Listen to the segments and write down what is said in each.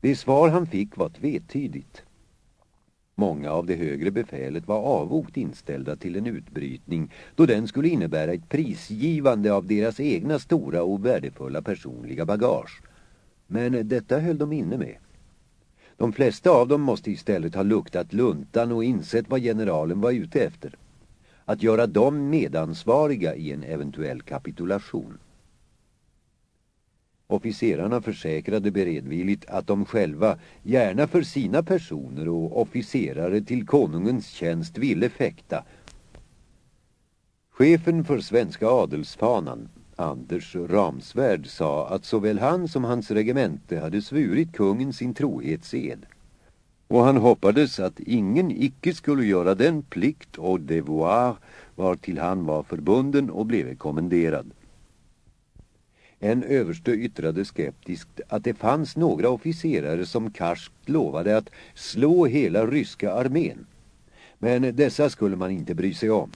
Det svar han fick var tvetydigt. Många av det högre befälet var avogt inställda till en utbrytning då den skulle innebära ett prisgivande av deras egna stora och värdefulla personliga bagage. Men detta höll de inne med. De flesta av dem måste istället ha luktat luntan och insett vad generalen var ute efter. Att göra dem medansvariga i en eventuell kapitulation. Officerarna försäkrade beredvilligt att de själva, gärna för sina personer och officerare till konungens tjänst ville fäkta. Chefen för svenska adelsfanan, Anders Ramsvärd, sa att såväl han som hans regemente hade svurit kungen sin trohetsed. Och han hoppades att ingen icke skulle göra den plikt och devoir var till han var förbunden och blev kommenderad. En överste yttrade skeptiskt att det fanns några officerare som karskt lovade att slå hela ryska armén. Men dessa skulle man inte bry sig om.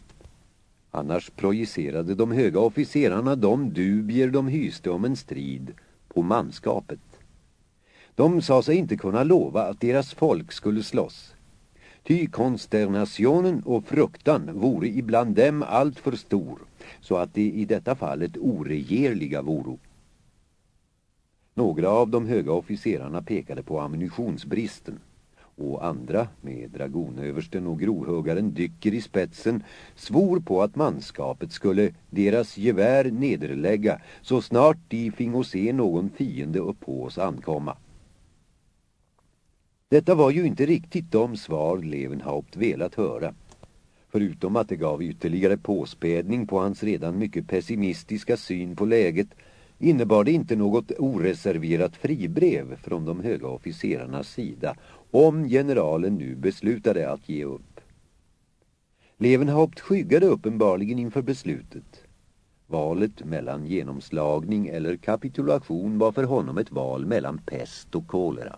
Annars projicerade de höga officerarna de dubier de hyste om en strid på manskapet. De sa sig inte kunna lova att deras folk skulle slåss. Ty konsternationen och fruktan vore ibland dem allt för stor så att det i detta fallet oregerliga voro. Några av de höga officerarna pekade på ammunitionsbristen och andra, med dragonöversten och grovhuggaren Dycker i spetsen, svor på att manskapet skulle deras gevär nederlägga så snart de fingo se någon fiende upp på oss ankomma. Detta var ju inte riktigt de svar Levenhaupt velat höra. Förutom att det gav ytterligare påspädning på hans redan mycket pessimistiska syn på läget innebar det inte något oreserverat fribrev från de höga officerarnas sida om generalen nu beslutade att ge upp. Levenhaupt skyggade uppenbarligen inför beslutet. Valet mellan genomslagning eller kapitulation var för honom ett val mellan pest och kolera.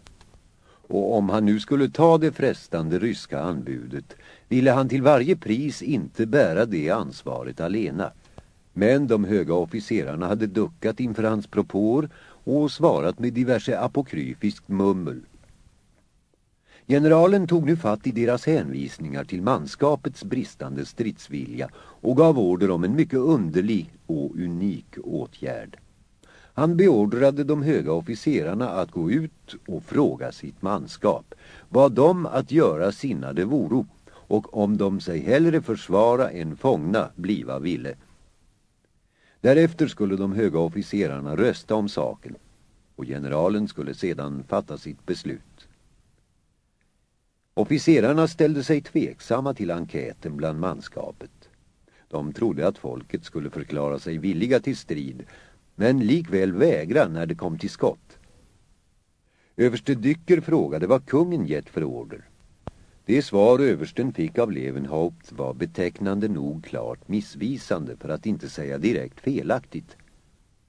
Och om han nu skulle ta det frestande ryska anbudet ville han till varje pris inte bära det ansvaret alena. Men de höga officerarna hade duckat inför hans propåer och svarat med diverse apokryfiskt mummel. Generalen tog nu fatt i deras hänvisningar till manskapets bristande stridsvilja och gav order om en mycket underlig och unik åtgärd. Han beordrade de höga officerarna att gå ut och fråga sitt manskap vad de att göra sinnade voro och om de sig hellre försvara än fångna bliva ville. Därefter skulle de höga officerarna rösta om saken och generalen skulle sedan fatta sitt beslut. Officerarna ställde sig tveksamma till enkäten bland manskapet. De trodde att folket skulle förklara sig villiga till strid men likväl vägra när det kom till skott. Överste Dycker frågade vad kungen gett för order. Det svar översten fick av Levenhaupt var betecknande nog klart missvisande för att inte säga direkt felaktigt.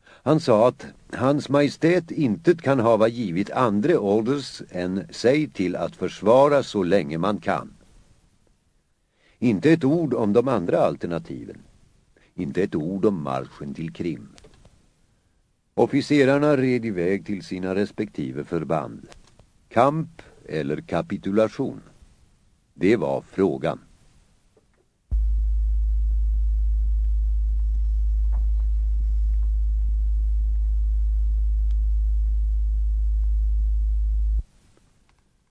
Han sa att hans majestät inte kan hava givit andra orders än sig till att försvara så länge man kan. Inte ett ord om de andra alternativen. Inte ett ord om marschen till Krim. Officerarna red iväg till sina respektive förband. Kamp eller kapitulation? Det var frågan.